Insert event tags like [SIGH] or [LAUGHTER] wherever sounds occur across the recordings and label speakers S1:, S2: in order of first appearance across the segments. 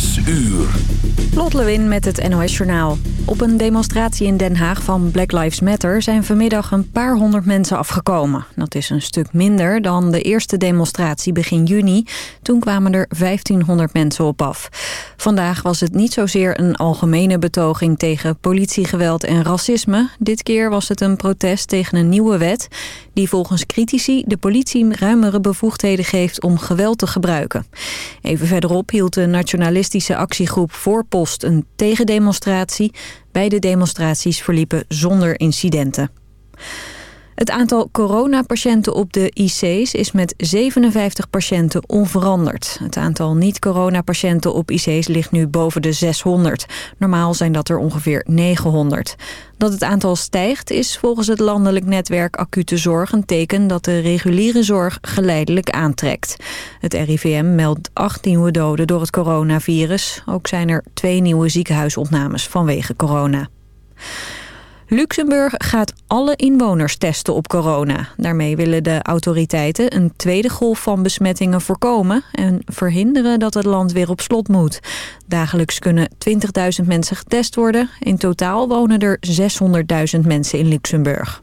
S1: Zes uur.
S2: Lot Lewin met het NOS Journaal. Op een demonstratie in Den Haag van Black Lives Matter... zijn vanmiddag een paar honderd mensen afgekomen. Dat is een stuk minder dan de eerste demonstratie begin juni. Toen kwamen er 1500 mensen op af. Vandaag was het niet zozeer een algemene betoging... tegen politiegeweld en racisme. Dit keer was het een protest tegen een nieuwe wet... die volgens critici de politie ruimere bevoegdheden geeft... om geweld te gebruiken. Even verderop hield de nationalistische actiegroep Voorpost een tegendemonstratie. Beide demonstraties verliepen zonder incidenten. Het aantal coronapatiënten op de IC's is met 57 patiënten onveranderd. Het aantal niet-coronapatiënten op IC's ligt nu boven de 600. Normaal zijn dat er ongeveer 900. Dat het aantal stijgt is volgens het landelijk netwerk acute zorg... een teken dat de reguliere zorg geleidelijk aantrekt. Het RIVM meldt acht nieuwe doden door het coronavirus. Ook zijn er twee nieuwe ziekenhuisopnames vanwege corona. Luxemburg gaat alle inwoners testen op corona. Daarmee willen de autoriteiten een tweede golf van besmettingen voorkomen... en verhinderen dat het land weer op slot moet. Dagelijks kunnen 20.000 mensen getest worden. In totaal wonen er 600.000 mensen in Luxemburg.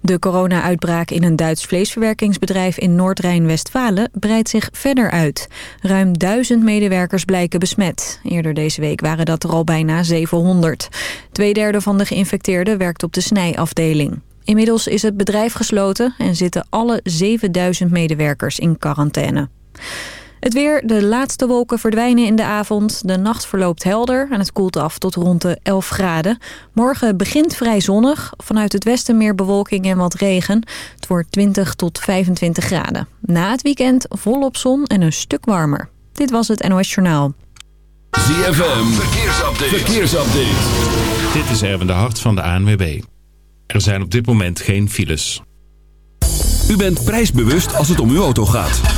S2: De corona-uitbraak in een Duits vleesverwerkingsbedrijf in Noord-Rijn-Westfalen breidt zich verder uit. Ruim duizend medewerkers blijken besmet. Eerder deze week waren dat er al bijna 700. Tweederde van de geïnfecteerden werkt op de snijafdeling. Inmiddels is het bedrijf gesloten en zitten alle 7000 medewerkers in quarantaine. Het weer, de laatste wolken verdwijnen in de avond. De nacht verloopt helder en het koelt af tot rond de 11 graden. Morgen begint vrij zonnig. Vanuit het westen meer bewolking en wat regen. Het wordt 20 tot 25 graden. Na het weekend volop zon en een stuk warmer. Dit was het NOS Journaal.
S1: ZFM, verkeersupdate. verkeersupdate.
S3: Dit is Erwin de Hart van de ANWB. Er zijn op dit moment geen files.
S1: U bent prijsbewust als het om uw auto gaat.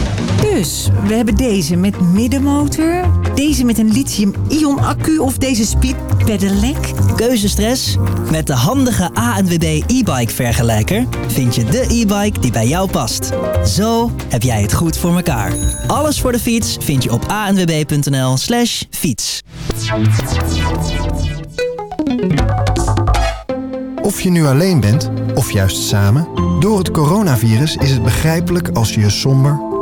S4: Dus, we hebben deze met middenmotor, deze met een lithium-ion accu of deze speed pedelec.
S5: Keuzestress? Met de handige ANWB e-bike vergelijker vind je de e-bike die bij jou past. Zo heb jij het goed voor elkaar. Alles voor de fiets vind je op anwb.nl slash fiets.
S6: Of je nu alleen bent, of juist samen... door het coronavirus is het begrijpelijk als je je somber,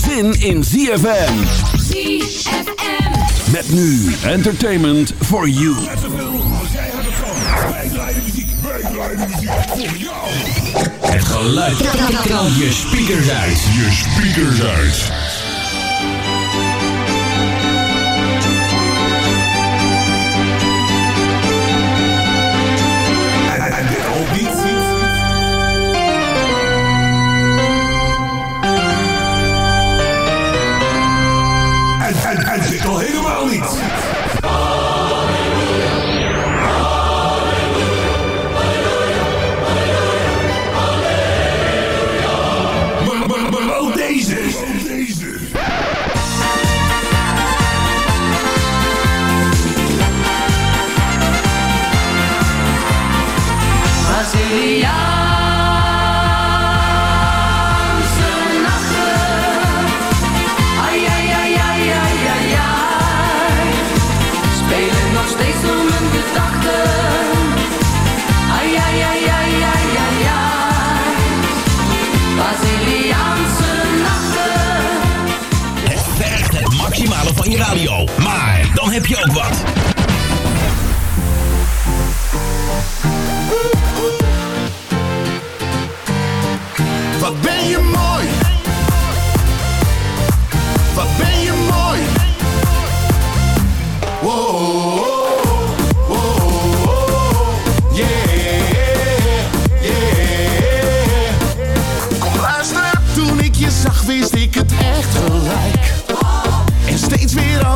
S1: zin in ZFM.
S7: ZFM.
S1: Met nu entertainment for you.
S8: Het geluid. Knal je speakers uit. Je speakers uit. Je radio. Maar dan heb je ook wat.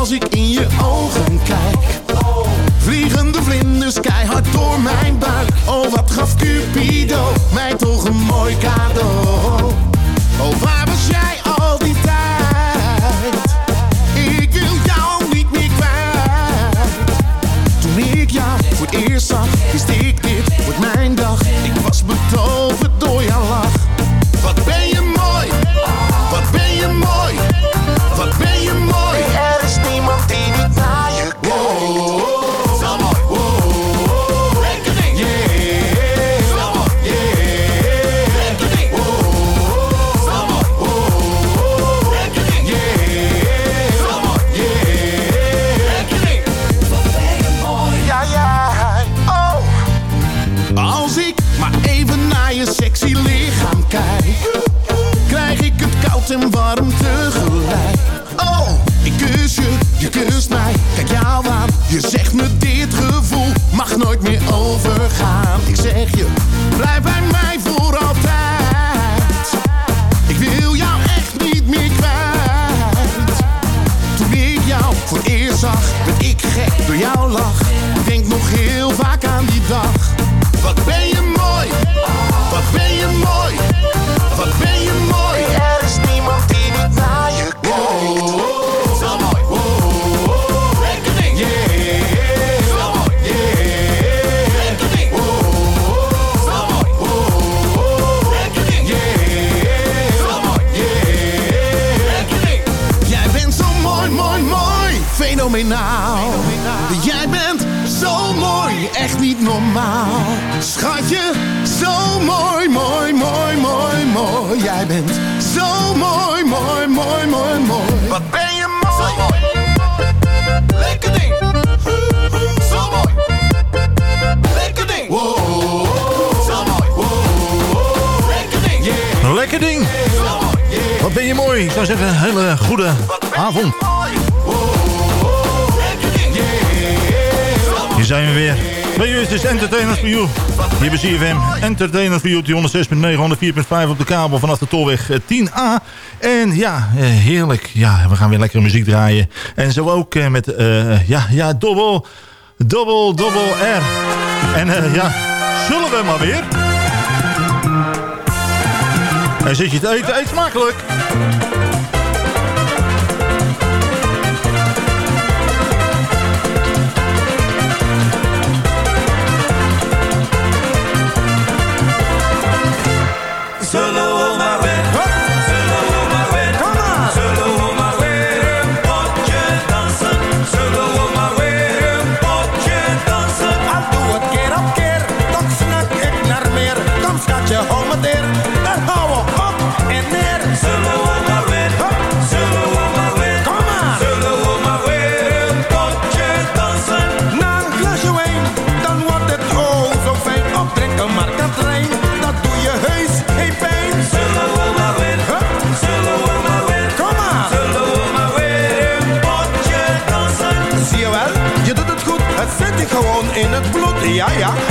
S9: als ik in je ogen kijk. Vliegen de vlinders keihard door mijn buik. Oh, wat gaf Cupido mij toch een mooi cadeau. Oh, waar was jij? Lekker ding. Wat ben je mooi. Ik
S10: zou zeggen, een hele goede avond. Hier zijn we weer. Bij u is Entertainers for You. Hier bij CFM. Entertainers for You, die 106.9, 104.5 op de kabel vanaf de tolweg eh, 10A. En ja, eh, heerlijk. Ja, we gaan weer lekkere muziek draaien. En zo ook eh, met, uh, ja, ja, dobbel, dobbel, dobbel R. En uh, ja, zullen we maar weer... Hij zit je het eten, eet smakelijk.
S11: 诶呀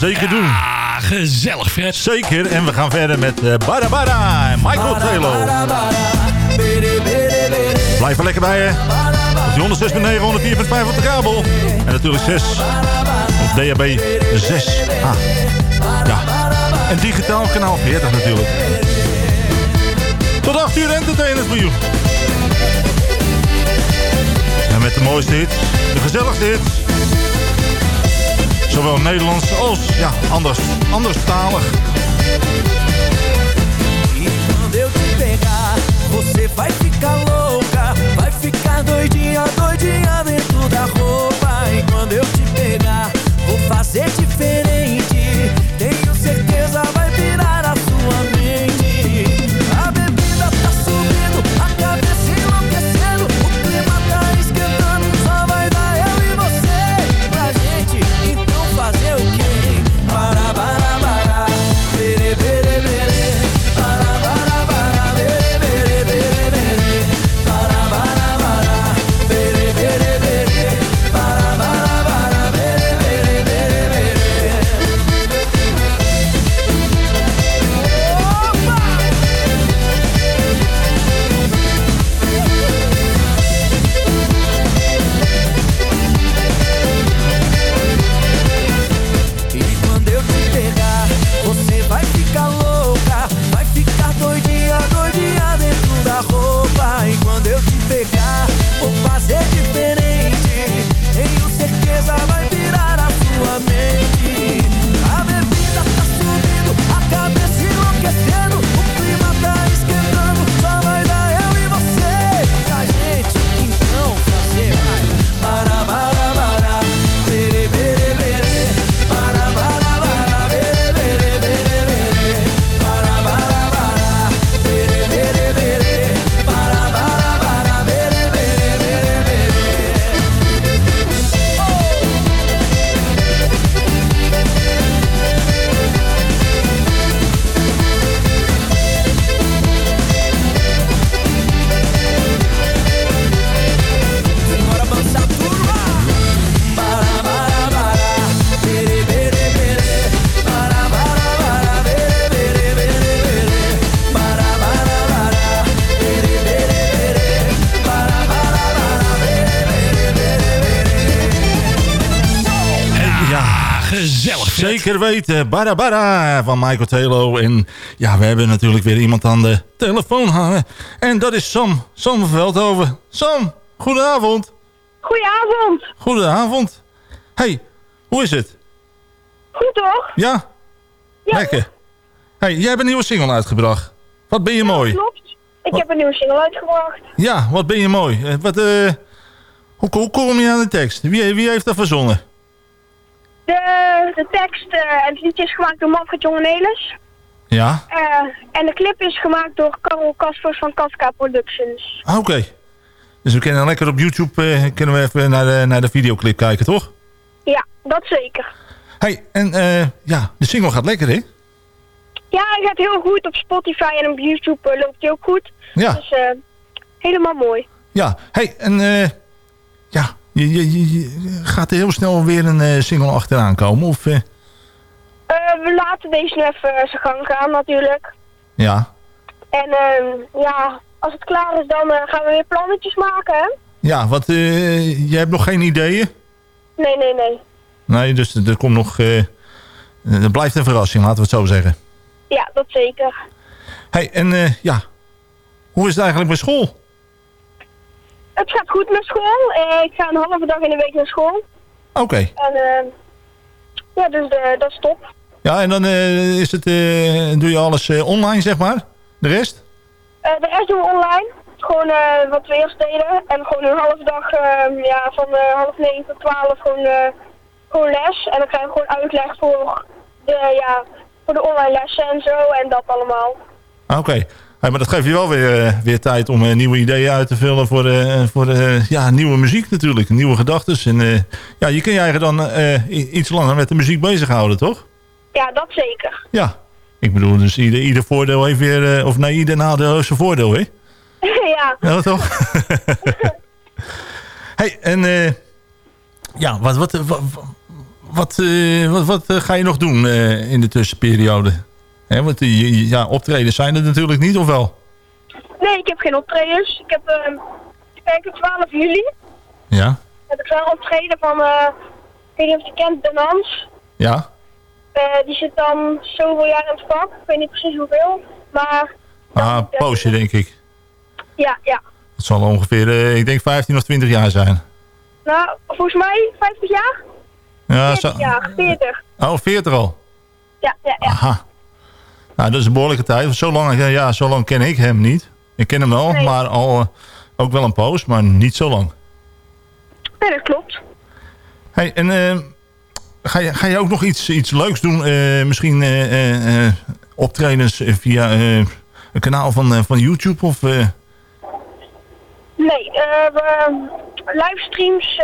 S11: zeker doen.
S3: Ah, gezellig Fred.
S11: Zeker. En we gaan verder met uh, Bada Bada en Michael Taylor. Blijf er lekker bij je. Op die 106.9, 104.5 op de kabel. En natuurlijk 6 op DHB 6. Ah. Ja. En digitaal kanaal 40 natuurlijk. Tot 8 uur entertainers voor jou. En met de mooiste hits, de gezelligste hits. Zowel Nederlands als ja, anders,
S12: pegar, você vai ficar louca. Vai ficar doidinha, doidinha dentro da roupa. E quando eu te pegar, vou fazer diferente.
S11: Zeker weten. Bada van Michael Taylor. En ja, we hebben natuurlijk weer iemand aan de telefoon hangen. En dat is Sam. Sam van Veldhoven. Sam, goedenavond.
S13: Goedenavond.
S11: Goedenavond. Hey, hoe is het?
S13: Goed toch?
S11: Ja? Lekker. Hey, jij hebt een nieuwe single uitgebracht. Wat ben je mooi.
S13: Klopt. Ik heb een nieuwe single uitgebracht.
S11: Ja, wat ben je mooi. Eh, Wat, eh, hoe, hoe kom je aan de tekst? Wie, wie heeft dat verzonnen?
S13: De, de tekst eh, en het liedje is gemaakt door Manfred Jongenelis.
S11: Ja?
S13: Eh en de clip is gemaakt door Karel Kaspers van Kafka Productions.
S11: Ah, Oké. Dus we kunnen lekker op YouTube eh, kunnen we even naar de, naar de videoclip kijken, toch?
S13: Ja, dat zeker.
S11: Hey, en eh, ja, de single gaat lekker, hè?
S13: Ja, hij gaat heel goed op Spotify en op YouTube eh, loopt hij ook goed.
S11: Ja.
S13: Dus eh, helemaal mooi.
S11: Ja, hey, en eh, ja, je, je, je- je- gaat er heel snel weer een eh, single achteraan komen? Of, eh,
S13: Eh, we laten deze even zijn gang gaan natuurlijk.
S11: ja,
S13: En ehm, ja, als het klaar is, dan gaan we weer plannetjes maken, hè?
S11: Ja, want je hebt nog geen ideeën?
S13: Nee, nee, nee.
S11: Nee, dus er komt nog... er blijft een verrassing, laten we het zo zeggen.
S13: Ja, dat zeker.
S11: hey, en ja, hoe is het eigenlijk met school?
S13: Het gaat goed met school. Eh, ik ga een halve dag in de week naar school.
S11: Oké.
S13: En ehm, ja, dus de, dat is top.
S11: Ja, en dan eh, is het, eh, doe je alles eh, online, zeg maar? De rest?
S13: Eh, de rest doen we online. Gewoon eh, wat we eerst deden. En gewoon een halve dag ehm, ja, van eh, half negen tot twaalf gewoon, eh, gewoon les. En dan krijg je gewoon uitleg voor de, ja, voor de online lessen en zo. En dat allemaal.
S11: Ah, Oké. Hey, maar dat geeft je wel weer, eh, weer tijd om eh, nieuwe ideeën uit te vullen voor, eh, voor ja, nieuwe muziek natuurlijk. Nieuwe gedachten. En ja, je kun je eigen dan iets langer met de muziek bezighouden, toch?
S13: Ja, dat zeker.
S11: Ja. Ik bedoel, dus ieder, ieder voordeel heeft weer... of nee, ieder nadeel heeft zijn voordeel, hè? [LAUGHS]
S13: ja.
S11: Ja, toch? [LAUGHS] hey, en ja, wat, wat, wat, wat, wat, wat, ga je nog doen in de tussenperiode? Hè, want die, ja, optreden zijn er natuurlijk niet, of wel?
S13: Nee, ik heb geen optredens. Ik heb, ehm kijk, 12 juli
S11: Ja,
S13: heb ik wel optreden van, eh ik weet niet of je kent, De Nans.
S11: ja.
S13: Eh, die zit dan zoveel jaar in het vak. Ik weet niet precies hoeveel. Maar
S11: Ah, een poosje denk ik.
S13: ja, ja.
S11: Het zal ongeveer, eh, ik denk 15 of 20 jaar zijn.
S13: Nou, volgens mij 50 jaar?
S11: Ja,
S13: 40
S11: zo,
S13: jaar, 40.
S11: oh, 40 al.
S13: Ja, ja, ja.
S11: Aha. Nou, dat is een behoorlijke tijd. Zo lang, eh, ja, zo lang ken ik hem niet. Ik ken hem wel,
S13: Nee.
S11: maar al eh, ook wel een poos, maar niet zo lang.
S13: Nee, dat klopt.
S11: Hey, en eh, ga, je, ga je ook nog iets, iets leuks doen? Eh, misschien eh, optredens via een kanaal van, van YouTube? Of,
S13: Nee, we, livestreams,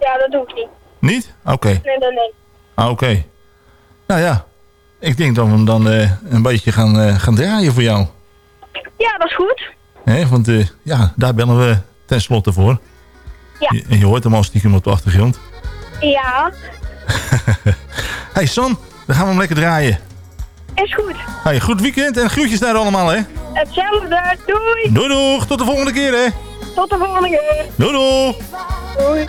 S13: ja, dat doe ik niet.
S11: niet? Oké.
S13: Nee, nee, nee.
S11: Ah, Oké. Nou ja, ik denk dat we hem dan eh, een beetje gaan, eh, gaan draaien voor jou.
S13: Ja, dat is goed.
S11: Hè? Want eh, ja, daar bellen we tenslotte voor.
S13: Ja.
S11: Je, en je hoort hem al stiekem op de achtergrond.
S13: Ja, [LAUGHS]
S11: hey San, dan gaan we hem lekker draaien.
S13: is goed.
S11: Hey, goed weekend en groetjes daar allemaal, hè?
S13: Hetzelfde, doei.
S11: Doei doeg, tot de volgende keer, hè?
S13: Tot de volgende keer.
S11: Doei doeg.
S13: Doei.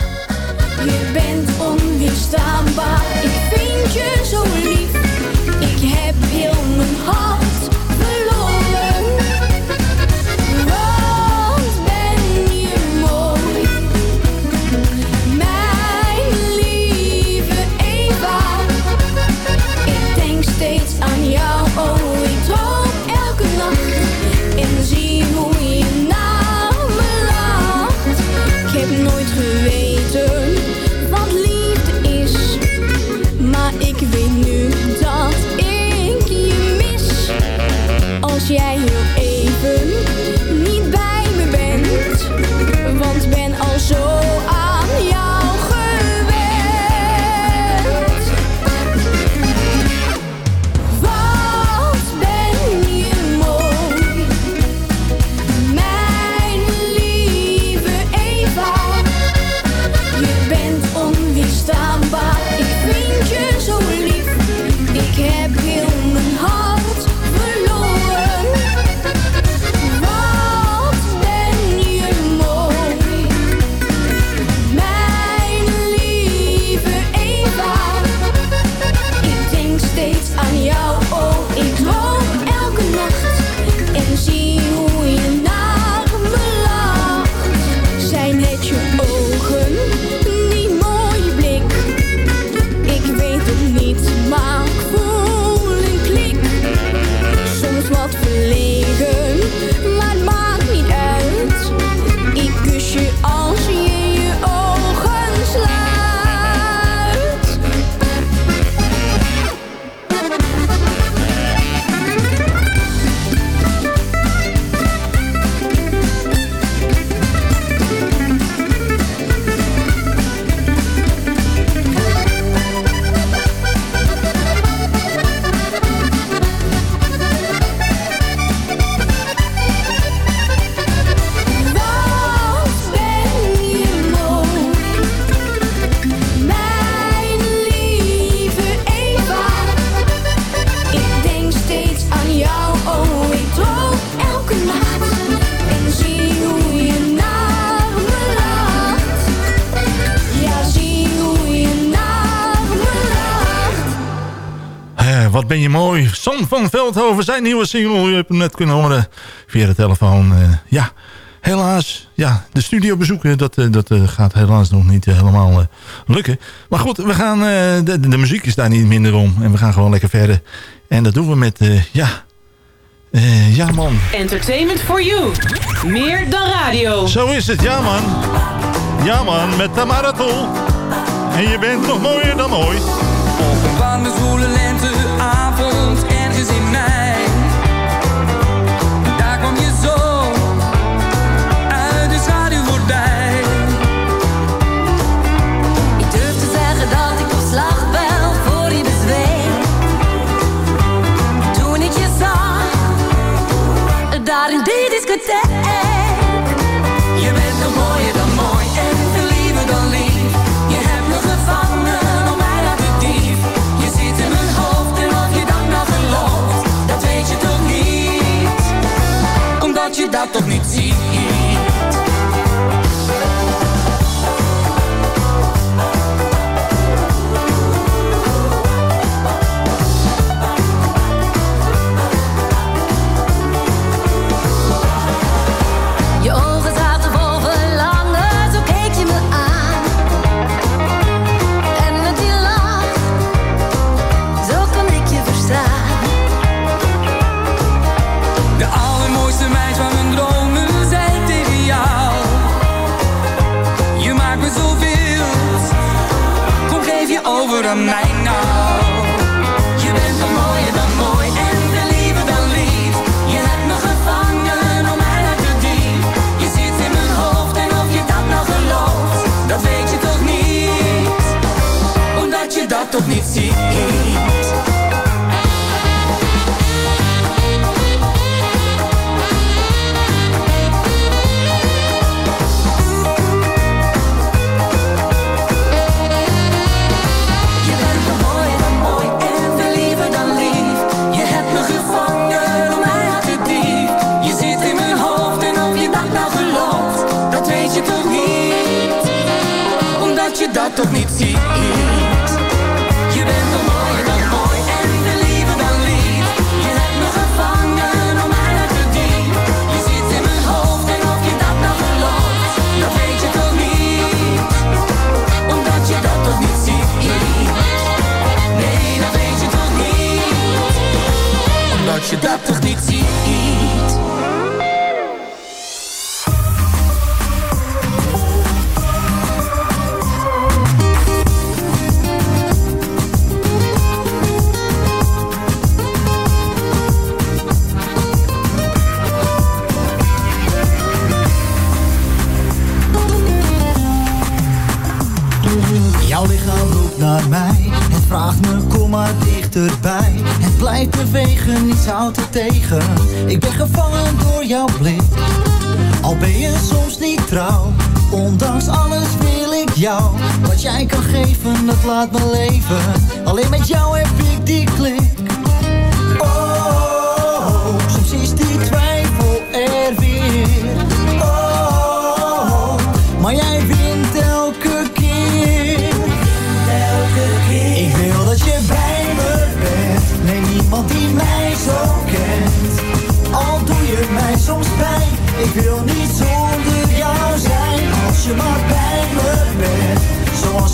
S7: Je bent onweerstaanbaar, ik vind je zo lief. Ik heb heel mijn Als jij ben je mooi.
S11: Sam van Veldhoven, zijn nieuwe single. U hebt hem net kunnen horen via de telefoon. Eh, ja, helaas. Ja, de studio bezoeken, dat, eh, dat eh, gaat helaas nog niet helemaal lukken. Maar goed, we gaan, de, de muziek is daar niet minder om. En we gaan gewoon lekker verder. En dat doen we met, ja... ja man.
S14: Entertainment for you. Meer dan radio.
S11: Zo is het, ja man. Ja man, met Tamara Tol. En je bent nog mooier dan ooit.
S15: Op een zwoele Je bent nog mooier dan mooi en liever dan lief. Je hebt me gevangen, om mij laten dief. Je zit in mijn hoofd en of je dat nou dat weet je toch niet. Omdat je dat toch niet ziet.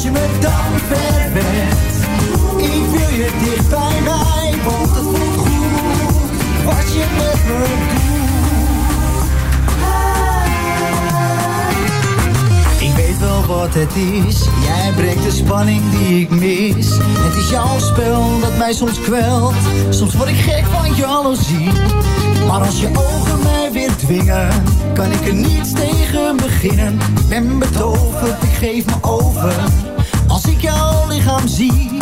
S7: Je me
S15: dan
S16: verwendt. Ik wil je dicht bij mij. Want het voelt goed. Wat je met me doet. Ik weet wel wat het is, jij brengt de spanning die ik mis. Het is jouw spel dat mij soms kwelt, soms word ik gek van jaloezie. Maar als je ogen mij weer dwingen, kan ik er niets tegen beginnen. Ik ben betoverd, ik geef me over, ik jouw lichaam zie.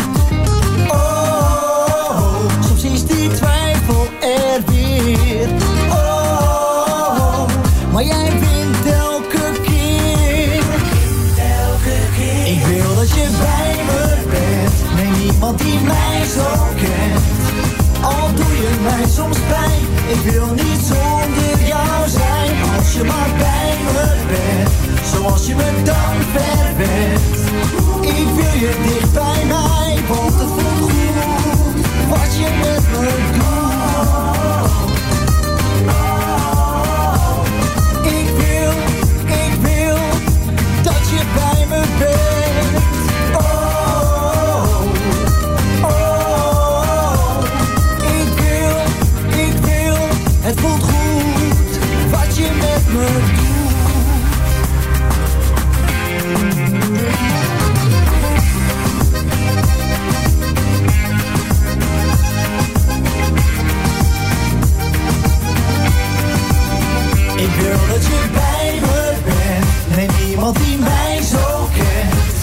S16: Oh, soms is die twijfel er weer. Oh, maar jij wint elke keer. Ik wil dat je bij me bent. Nee, niemand die mij zo kent. Al doe je mij soms pijn. Ik wil niet zonder jou zijn. Als je maar bij me bent. Zoals je me dan verwendt. Ik wil je dicht bij mij. Want het voelt goed. Wat je met me doet. Wil dat je bij me bent. Neem iemand die mij zo kent.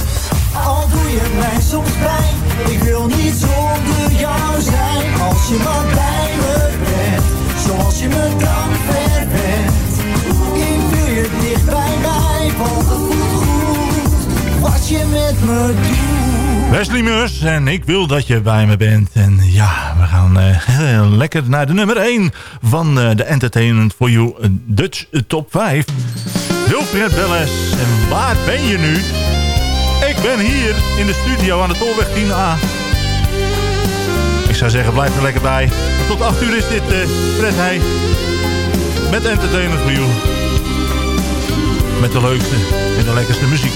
S16: Al doe je mij soms pijn. Ik wil niet zonder jou zijn. Als je maar bij me bent. Zoals je me dan verwendt. Ik wil je dicht bij mij. Het goed. Wat je met me doet.
S11: Meurs en ik wil dat je bij me bent. Eh, [LAUGHS] lekker naar de nummer 1 van eh, de Entertainment for You eh, Dutch Top 5. Wilfred Belles, en waar ben je nu? Ik ben hier in de studio aan de Tolweg 10A. Ik zou zeggen, blijf er lekker bij. Tot 8 uur is dit eh Fred met Entertainment for You. Met de leukste en de lekkerste muziek.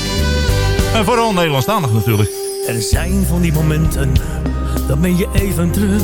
S11: En vooral Nederlandstalig natuurlijk.
S17: Er zijn van die momenten, dan ben je even terug.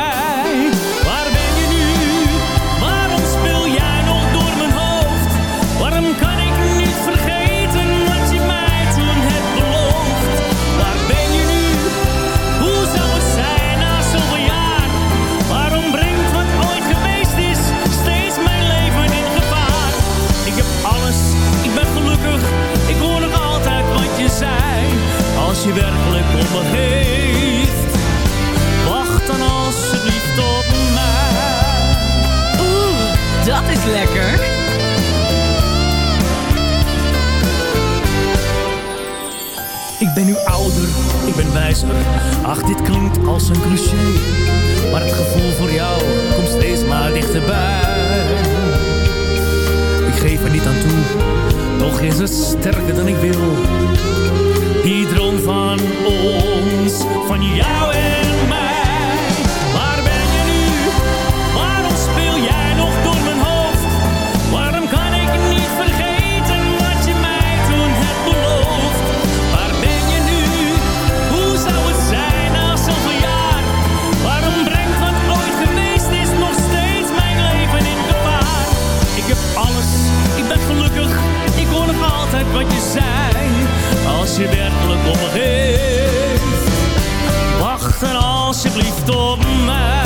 S17: Ach, dit klinkt als een cliché. Maar het gevoel voor jou komt steeds maar dichterbij. Ik geef er niet aan toe, toch is het sterker dan ik wil. Die droom van ons, van jou en mij. Je werkelijk om me geeft, wacht dan alsjeblieft op mij.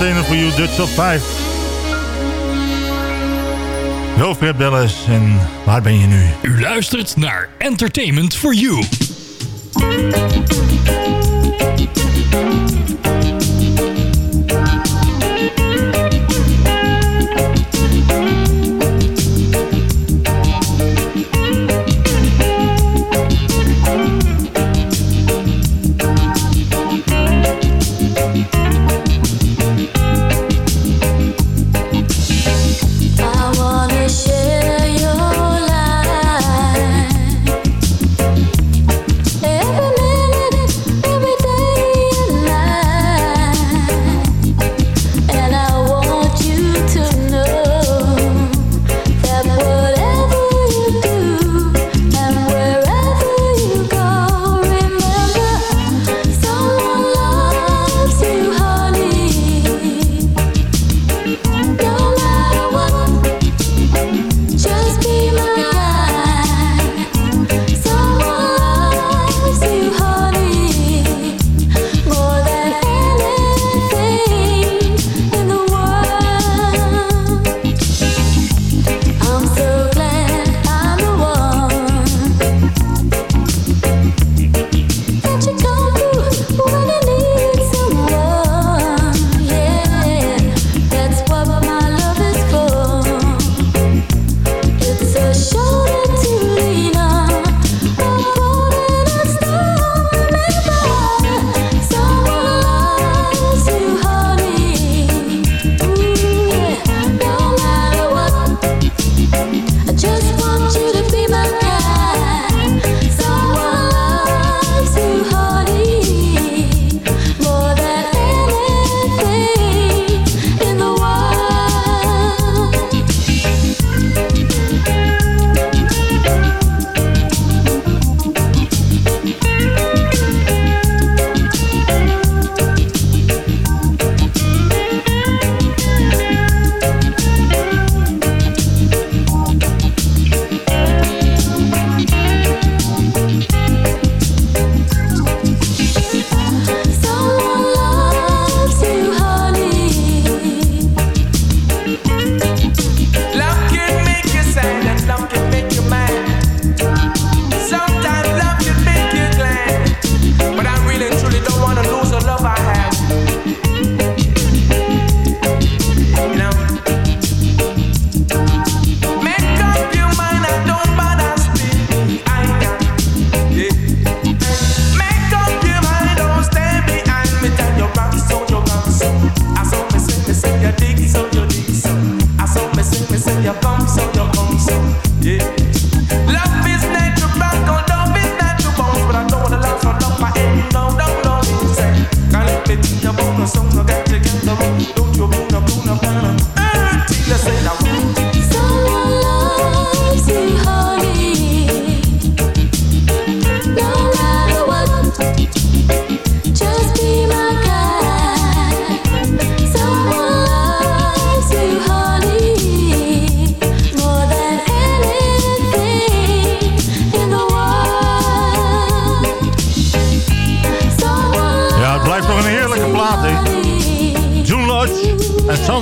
S11: 1 van Entertainment for You Dutch Top 5. Wilfred Belles en waar ben je nu?
S8: U luistert naar Entertainment for You.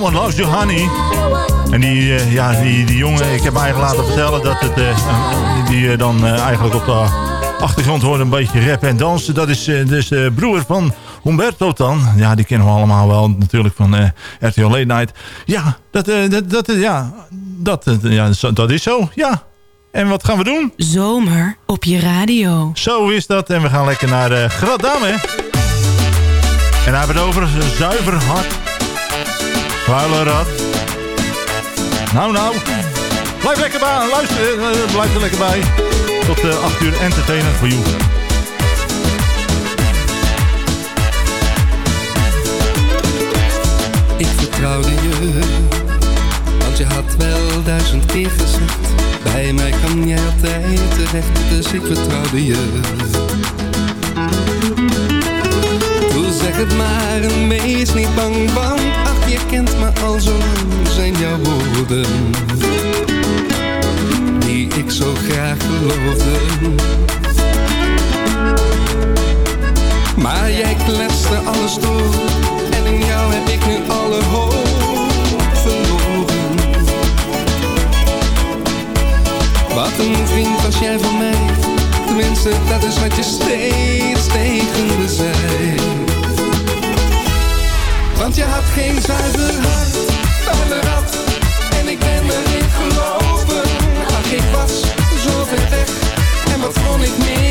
S11: Someone Loves You Honey. En die, eh, ja, die, die jongen, ik heb eigenlijk laten vertellen dat het, eh, die eh, dan eigenlijk op de achtergrond hoort een beetje rappen en dansen. Dat is dus de broer van Humberto dan. Ja, die kennen we allemaal wel natuurlijk van RTL Late Night. Ja, dat, dat, dat, ja, dat, ja, dat is zo, ja. En wat gaan we doen?
S14: Zomer op je radio.
S11: Zo is dat. En we gaan lekker naar uh, Gradame. En hij hebben het over zuiver hart. Vuile rat. Nou, nou. Blijf lekker bij. Luister, eh, blijf er lekker bij. Tot uh, 8 uur entertainer voor jou.
S18: Ik vertrouwde je, want je had wel duizend keer gezegd. Bij mij kan jij altijd terecht, dus ik vertrouwde je. Doe zeg het maar en wees niet bang, ach je kent me al zo lang, zijn jouw woorden. Die ik zo graag geloofde. Maar jij kletste alles door en in jou heb ik nu alle hoop verloren. Wat een vriend was jij van mij, tenminste dat is wat je steeds tegen me zei. Want je had geen zuiver hart, vuile rat, en ik ben erin gelopen. Ach, ik was zo ver weg, en wat kon ik meer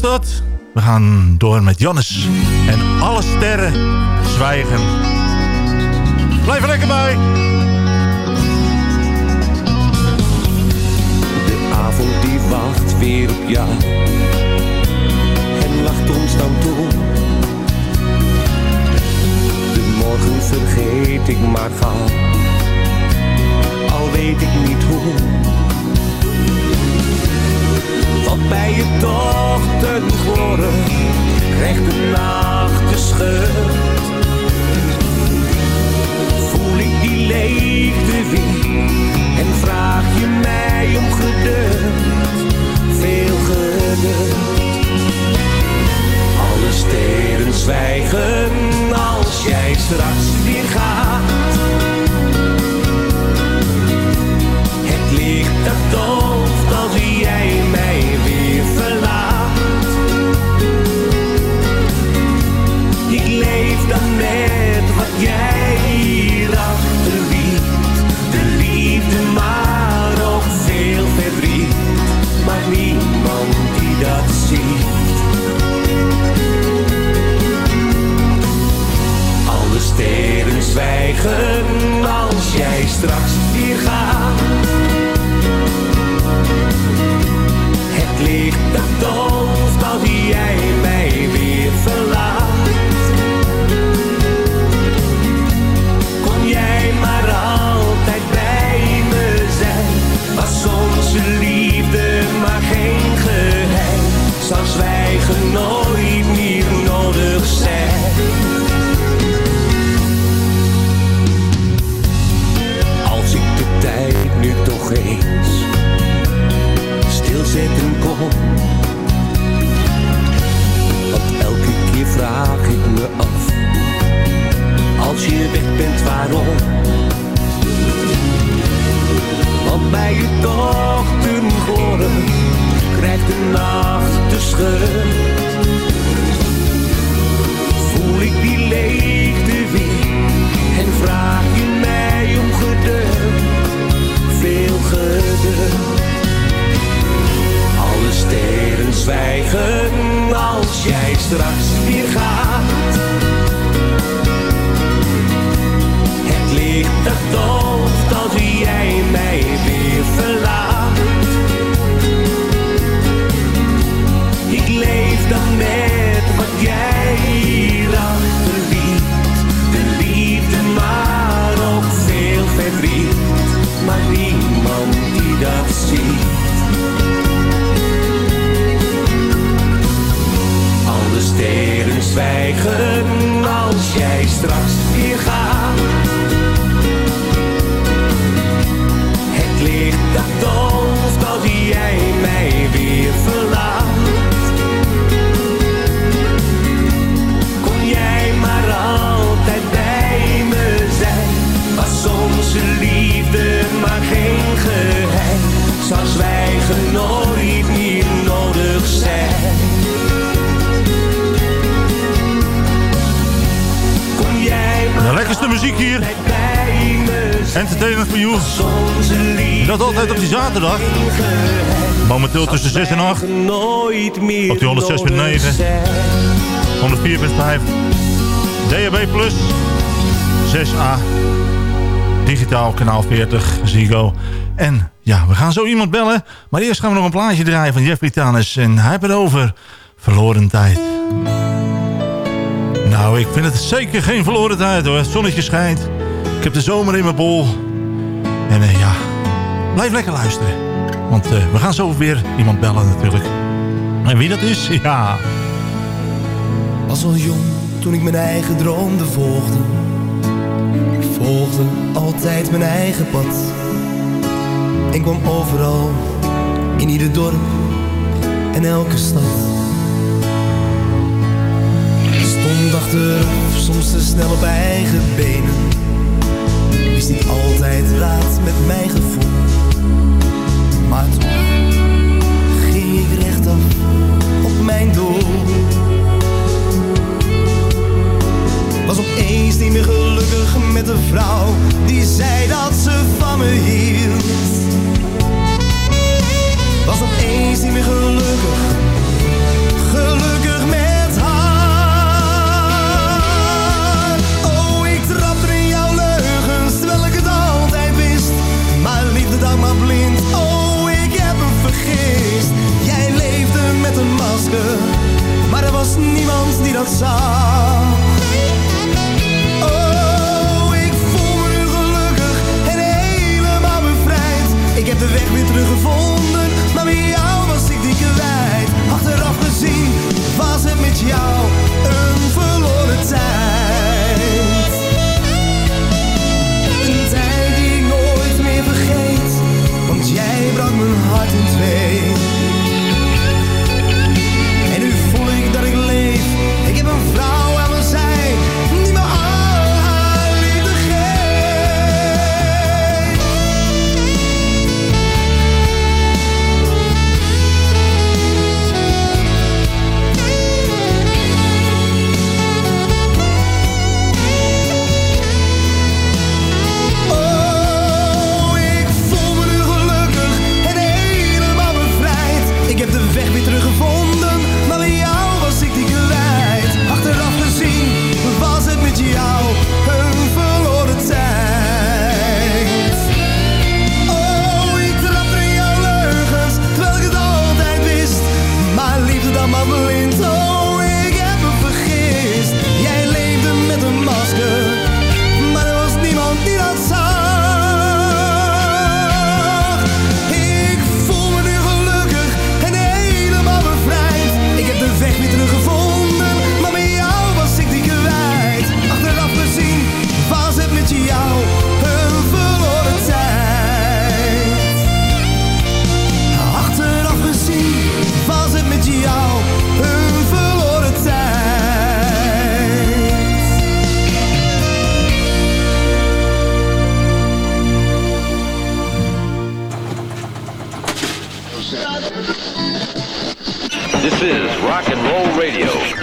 S11: We gaan door met Jannes. En alle sterren zwijgen. Blijf er lekker bij.
S19: De avond die wacht weer op jou en lacht ons dan toe. De morgen vergeet ik maar gauw, al weet ik niet hoe. Bij je toch ten horen, krijgt de nacht de scheur. Voel ik die leegte weer en vraag je mij om geduld, veel geduld. Alle sterren zwijgen als jij straks weer gaat. Het licht dat voor die jij mij weer verlaat. Ik leef dan net wat jij hierachter de liefde maar ook veel verdriet, maar niemand die dat ziet. Alle sterren zwijgen als jij straks. Dat altijd
S11: op die zaterdag. Momenteel tussen 6 en 8.
S19: nooit meer
S11: Op die 106.9. 104.5. DHB Plus. 6A. Digitaal kanaal 40. Ziggo. En ja, we gaan zo iemand bellen. Maar eerst gaan we nog een plaatje draaien van Jeffrey Tanis. En hij heeft het over verloren tijd. Nou, ik vind het zeker geen verloren tijd hoor. Het zonnetje schijnt. Ik heb de zomer in mijn bol. En eh, ja, blijf lekker luisteren. Want eh, we gaan zo weer iemand bellen natuurlijk. En wie dat is? [LAUGHS] Ja.
S16: Was al jong toen ik mijn eigen droomde volgde. Ik volgde altijd mijn eigen pad. En kwam overal, in ieder dorp en elke stad. Stond achteraf, soms te snel op eigen benen. Wist niet altijd raad met mijn gevoel. Maar toen ging ik rechtaf op mijn doel. Was opeens niet meer gelukkig met een vrouw die zei dat ze van me hield. Was opeens niet meer gelukkig niemand
S9: Radio.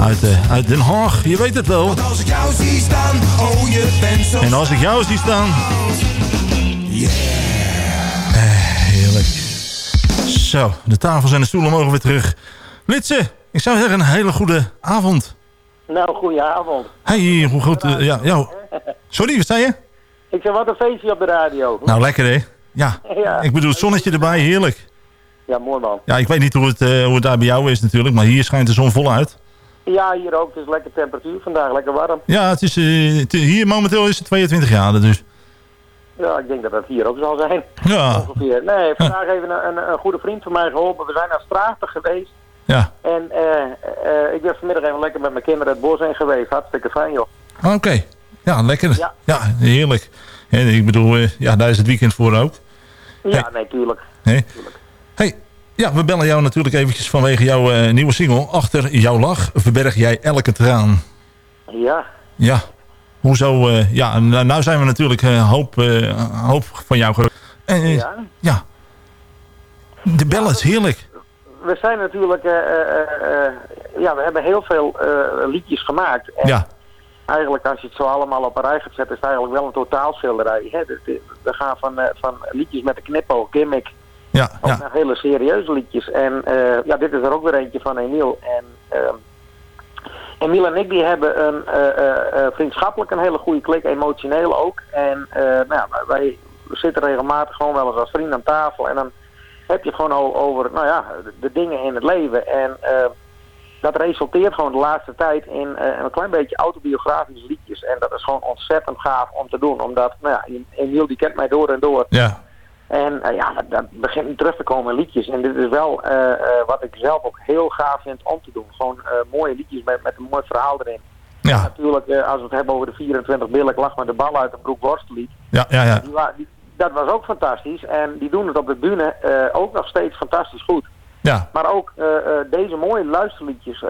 S20: Uit,
S11: eh, uit Den Haag. Je weet het wel.
S20: Want als ik jou zie staan, oh je bent zo
S11: En als ik jou zie staan...
S20: Yeah.
S11: heerlijk. Zo, de tafels en de stoelen mogen weer terug. Litse, ik zou zeggen een hele goede avond.
S21: Nou, goedenavond.
S11: Hey, hoe goed... eh, ja, ja. Sorry, wat zei je?
S21: Ik zeg, wat een feestje op de radio.
S11: Nou, lekker hè? Ja, [LAUGHS]
S21: Ja.
S11: ik bedoel, het zonnetje erbij, heerlijk.
S21: Ja, mooi man.
S11: Ja, ik weet niet hoe het, eh, hoe het daar bij jou is natuurlijk, maar hier schijnt de zon voluit.
S21: Ja, hier ook. Het is lekker temperatuur vandaag, lekker warm.
S11: Ja, het is, eh, het- hier momenteel is het 22 graden, dus...
S21: Ja, ik denk dat dat hier ook zal zijn.
S11: Ja,
S21: Ongeveer. Nee, vandaag even een, een, een goede vriend van mij geholpen. We zijn naar Straten geweest.
S11: ja.
S21: En eh, eh, ik ben vanmiddag even lekker met mijn kinderen het bos in geweest. Hartstikke fijn, joh.
S11: Oké. Ja, lekker.
S21: Ja.
S11: Ja, heerlijk. En ik bedoel, eh, ja, daar is het weekend voor ook.
S21: Ja, nee, tuurlijk.
S11: Hè? Hey, ja, we bellen jou natuurlijk eventjes vanwege jouw eh, nieuwe single. Achter jouw lach verberg jij elke traan.
S21: Ja.
S11: Ja, hoezo? eh, ja, nou, nou zijn we natuurlijk een hoop, eh, hoop van jou eh,
S21: Ja.
S11: ja. De bel is heerlijk.
S21: We zijn natuurlijk... eh, eh, eh, ja, we hebben heel veel eh, liedjes gemaakt. En
S11: Ja.
S21: Eigenlijk, als je het zo allemaal op een rij gaat zetten, is het eigenlijk wel een totaalschilderij. Hè? We gaan van, eh, van liedjes met een knipoog, gimmick,
S11: Ja,
S21: ook
S11: ja.
S21: naar hele serieuze liedjes. En eh, ja, dit is er ook weer eentje van Emiel. En ehm, Emiel en ik die hebben een, eh, eh, eh, vriendschappelijk een hele goede klik, emotioneel ook. En eh, nou ja, wij zitten regelmatig gewoon wel eens als vrienden aan tafel. En dan heb je gewoon o- over nou ja, de, dingen in het leven. En eh, dat resulteert gewoon de laatste tijd in eh, een klein beetje autobiografische liedjes. En dat is gewoon ontzettend gaaf om te doen. Omdat, nou ja, Emiel die kent mij door en door.
S11: Ja.
S21: En eh, ja, dat, begint terug te komen in liedjes. En dit is wel eh, eh, wat ik zelf ook heel gaaf vind om te doen. Gewoon mooie liedjes met, met een mooi verhaal erin.
S11: Ja.
S21: Natuurlijk, als we het hebben over de 24 billen, ik lach met de bal uit de broek worstelied.
S11: Ja, ja, ja.
S21: Die, wa- die- dat was ook fantastisch. En die doen het op de bühne ook nog steeds fantastisch goed.
S11: Ja.
S21: Maar ook deze mooie luisterliedjes,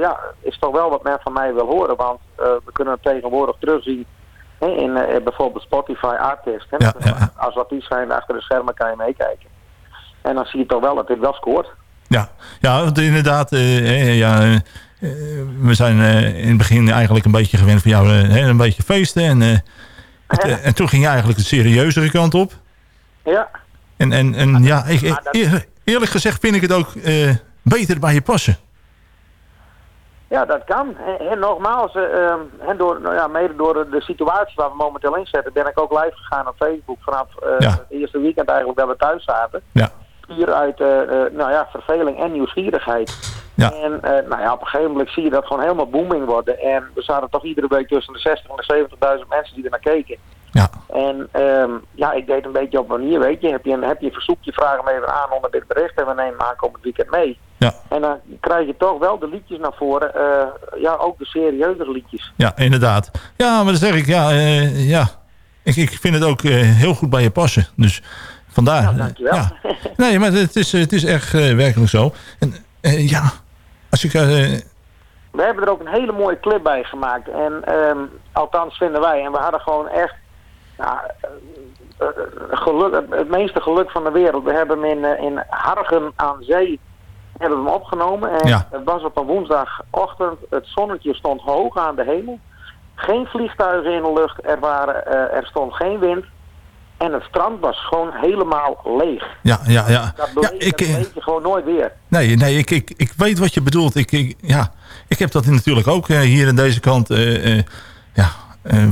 S21: ja, is toch wel wat men van mij wil horen. Want we kunnen het tegenwoordig terugzien in eh, bijvoorbeeld Spotify Artist. Hè,
S11: Ja, ja.
S21: Als artiest zijn achter de schermen kan je meekijken. En dan zie je toch wel dat dit wel scoort.
S11: Ja, ja want inderdaad. eh, eh, ja, we zijn in het begin eigenlijk een beetje gewend van jou een beetje feesten. En, en toen ging je eigenlijk de serieuzere kant op.
S21: Ja,
S11: En, en, en ja, ik, ik- eer- eerlijk gezegd vind ik het ook beter bij je passen.
S21: Ja dat kan. En, en nogmaals, ehm, en door, nou ja, mede door de, de situatie waar we momenteel in zitten, ben ik ook live gegaan op Facebook vanaf eh,
S11: Ja.
S21: het eerste weekend eigenlijk dat we thuis zaten.
S11: Ja.
S21: puur uit eh, eh, nou ja, verveling en nieuwsgierigheid.
S11: Ja.
S21: En nou ja, op een gegeven moment zie je dat gewoon helemaal booming worden. En we zaten toch iedere week tussen de 60 en de 70.000 mensen die er naar keken.
S11: Ja.
S21: En ehm, ja, ik deed een beetje op manier, weet je. Heb je een, heb je een verzoekje, vraag hem even aan onder dit bericht en we nemen hem aankomend weekend mee.
S11: Ja.
S21: En dan krijg je toch wel de liedjes naar voren. eh, ja, ook de serieuzere liedjes.
S11: Ja, inderdaad. Ja, maar dan zeg ik, ja, eh, ja. Ik, ik vind het ook eh, heel goed bij je passen. Dus vandaar.
S21: Nou, dankjewel.
S11: Ja. Nee, maar het is, het is echt werkelijk zo. En ja, als ik...
S21: We hebben er ook een hele mooie clip bij gemaakt. En ehm, althans vinden wij. En we hadden gewoon echt ja, eh, eh, geluk, het, meeste geluk van de wereld. We hebben hem in, eh, in Hargen aan Zee hebben we hem opgenomen. En
S11: Ja.
S21: het was op een woensdagochtend. Het zonnetje stond hoog aan de hemel. Geen vliegtuigen in de lucht. Er, waren, er stond geen wind. En het strand was gewoon helemaal leeg.
S11: ja, ja, ja.
S21: Dat beleef,
S11: ik,
S21: dat
S11: eh,
S21: beleef je gewoon nooit weer.
S11: Nee, nee ik, ik, ik weet wat je bedoelt. Ik, ik, ja, ik heb dat natuurlijk ook hier aan deze kant, ja,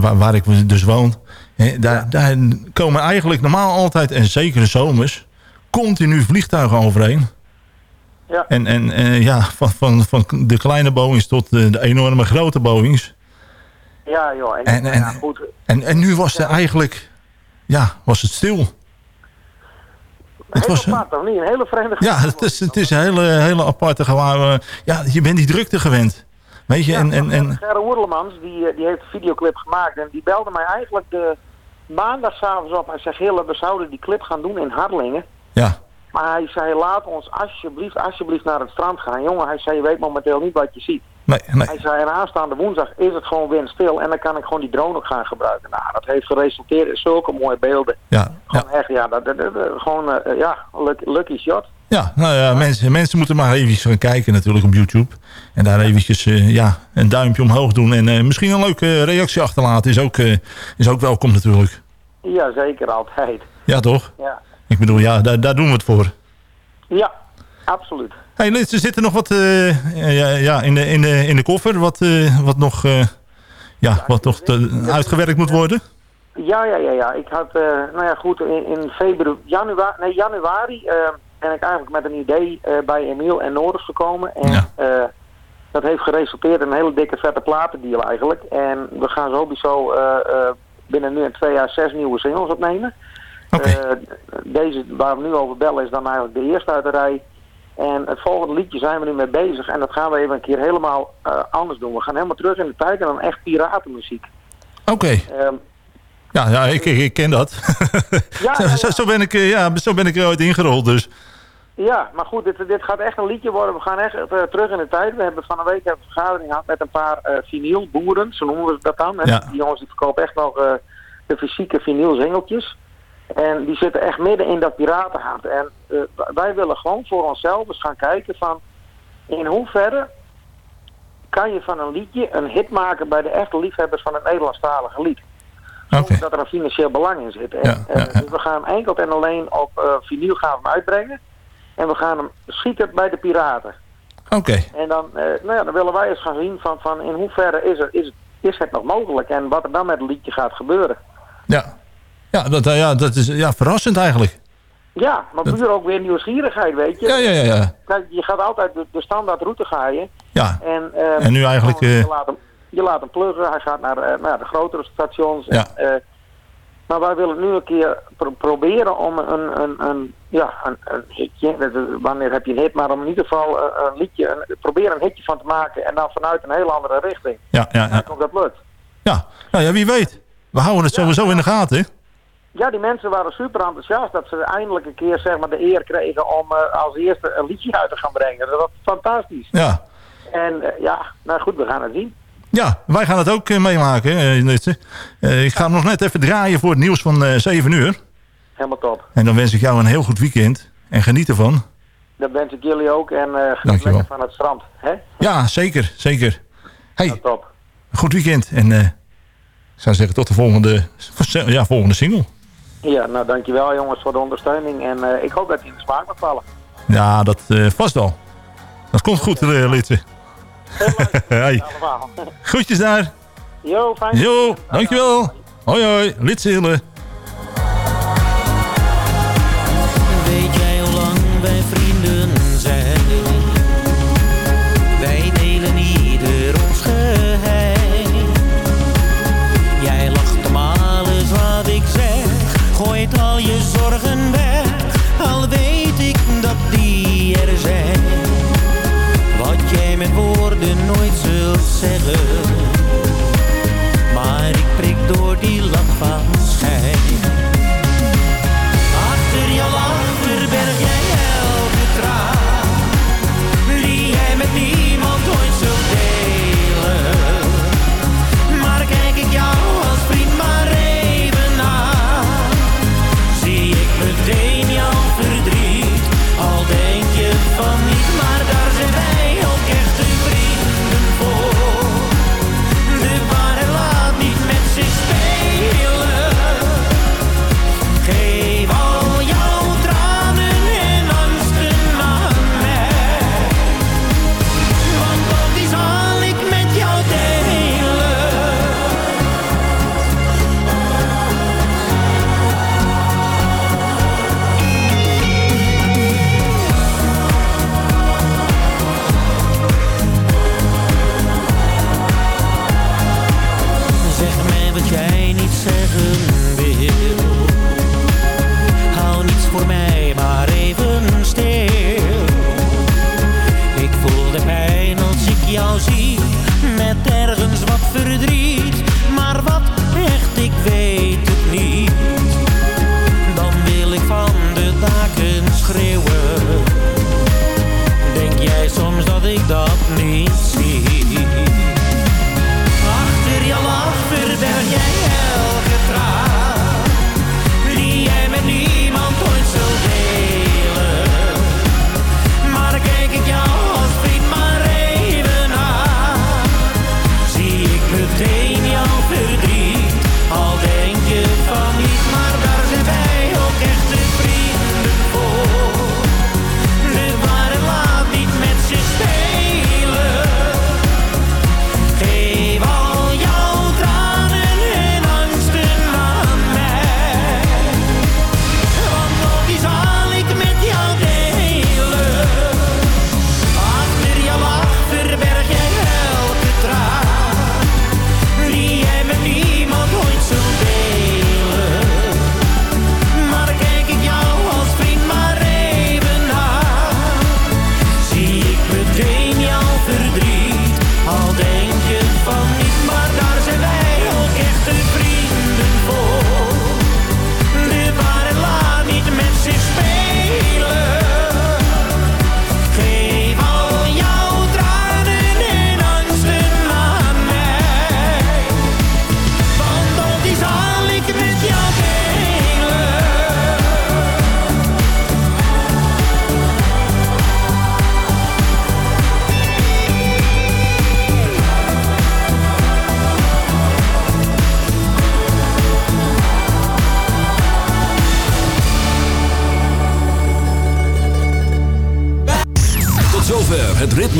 S11: waar, waar ik dus woon. Daar, daar komen eigenlijk normaal altijd, en zeker de zomers, continu vliegtuigen overheen.
S21: Ja.
S11: En, en eh, ja, van, van, van de kleine Boeings tot de, de enorme grote Boeings.
S21: Ja, joh. En,
S11: En- en-
S21: ja, goed.
S11: En, en nu was er eigenlijk, ja, was het stil. Het was, eh,
S21: apart, niet? Een hele vreemde
S11: ja, het is, het is een hele, hele aparte gewoon. eh, ja, je bent die drukte gewend. Weet je, en, en, en
S21: Gerre Oerlemans, die, eh, die heeft een videoclip gemaakt en die belde mij eigenlijk de maandagavond op. Hij zegt, Hille, we zouden die clip gaan doen in Harlingen.
S11: ja,
S21: Maar hij zei, laat ons alsjeblieft, alsjeblieft naar het strand gaan. Jongen, hij zei, je weet momenteel niet wat je ziet.
S11: nee, nee.
S21: Hij zei, en aanstaande woensdag is het gewoon windstil en dan kan ik gewoon die drone ook gaan gebruiken. Nou, dat heeft geresulteerd in zulke mooie beelden.
S11: Ja,
S21: Gewoon echt, ja, dat, dat, gewoon, eh, ja, lucky, lucky shot.
S11: Ja, nou ja, mensen, mensen moeten maar even gaan kijken natuurlijk op YouTube. En daar eventjes eh, ja, een duimpje omhoog doen. En eh, misschien een leuke reactie achterlaten is ook, eh, is ook welkom natuurlijk.
S21: Ja, zeker, altijd.
S11: Ja, toch?
S21: Ja,
S11: Ik bedoel, ja, daar, daar doen we het voor.
S21: ja absoluut.
S11: hey, er zit er nog wat ja, ja, in, de, in, de, in de koffer wat, wat nog, ja, wat nog te- uitgewerkt moet worden?
S21: Ja, ja, ja, ja. Ik had, nou ja, goed, in, in februari, januari, nee, januari ben ik eigenlijk met een idee eh, bij Emiel en Noorders gekomen. En eh, dat heeft geresulteerd in een hele dikke vette platendeal eigenlijk. En we gaan sowieso eh, binnen nu en twee jaar zes nieuwe singles opnemen. Eh, deze waar we nu over bellen is dan eigenlijk de eerste uit de rij. En het volgende liedje zijn we nu mee bezig. En dat gaan we even een keer helemaal anders doen. We gaan helemaal terug in de tijd en dan echt piratenmuziek.
S11: Oké.
S21: Ehm,
S11: Ja, ja ik, ik, ken dat.
S21: Ja,
S11: zo,
S21: ja, ja. [LAUGHS]
S11: Ben ik, ja, zo ben ik er ooit ingerold. Dus.
S21: Ja, maar goed, dit, dit gaat echt een liedje worden. We gaan echt eh, terug in de tijd. We hebben van een week een vergadering gehad met een paar eh vinylboeren, zo noemen we dat dan. Hè.
S11: Ja.
S21: Die jongens die verkopen echt nog eh, de fysieke vinylzingeltjes. En die zitten echt midden in dat piratenhart. En wij willen gewoon voor onszelf eens gaan kijken van in hoeverre kan je van een liedje een hit maken bij de echte liefhebbers van het Nederlandstalige lied. Zonder dat er een financieel belang in zit. En, dus we gaan hem enkel en alleen op eh vinyl gaan we hem uitbrengen. En we gaan hem schieten bij de piraten.
S11: Oké.
S21: En dan, eh, nou ja, dan willen wij eens gaan zien van, van in hoeverre is, er, is, het, is het nog mogelijk en wat er dan met het liedje gaat gebeuren.
S11: Ja, ja, dat, eh, ja, dat is ja, verrassend eigenlijk.
S21: Ja, maar puur ook weer nieuwsgierigheid, weet je.
S11: Ja, ja, ja, ja.
S21: Kijk, je gaat altijd de, de standaard route ga je.
S11: Ja.
S21: En, eh,
S11: En nu eigenlijk, eh,
S21: je, laat hem, je laat hem pluggen, hij gaat naar, naar de grotere stations.
S11: Ja.
S21: En, Maar wij willen nu een keer pro- proberen om een, een, een, ja, een, een hitje, wanneer heb je een hit, maar om in ieder geval een, een liedje, een, proberen een hitje van te maken en dan vanuit een hele andere richting.
S19: Ja, ja, ja.
S21: Of dat lukt.
S19: Ja, nou ja, wie weet. We houden het sowieso in de gaten, hè?
S21: Ja, die mensen waren super enthousiast dat ze eindelijk een keer zeg maar, de eer kregen om eh, als eerste een liedje uit te gaan brengen. Dat was fantastisch.
S19: Ja.
S21: En eh, ja, nou goed, we gaan het zien.
S19: Ja, wij gaan het ook eh, meemaken. eh. Eh, ik ga hem nog net even draaien voor het nieuws van eh 7 uur.
S21: Helemaal top.
S19: En dan wens ik jou een heel goed weekend. En geniet ervan.
S21: Dat wens ik jullie ook en geniet lekker van het strand. Hè?
S19: Ja, zeker, zeker. Hey,
S21: top.
S19: goed weekend. En eh, ik zou zeggen tot de volgende, ja, volgende single.
S21: Ja, nou dankjewel jongens voor de ondersteuning en ik hoop dat die in de smaak mag vallen.
S19: Ja, dat vast al. Dat komt goed, uh, Litse.
S21: Allemaal.
S19: Groetjes daar.
S21: Jo, fijn.
S19: Jo, dankjewel. Hoi hoi, Litse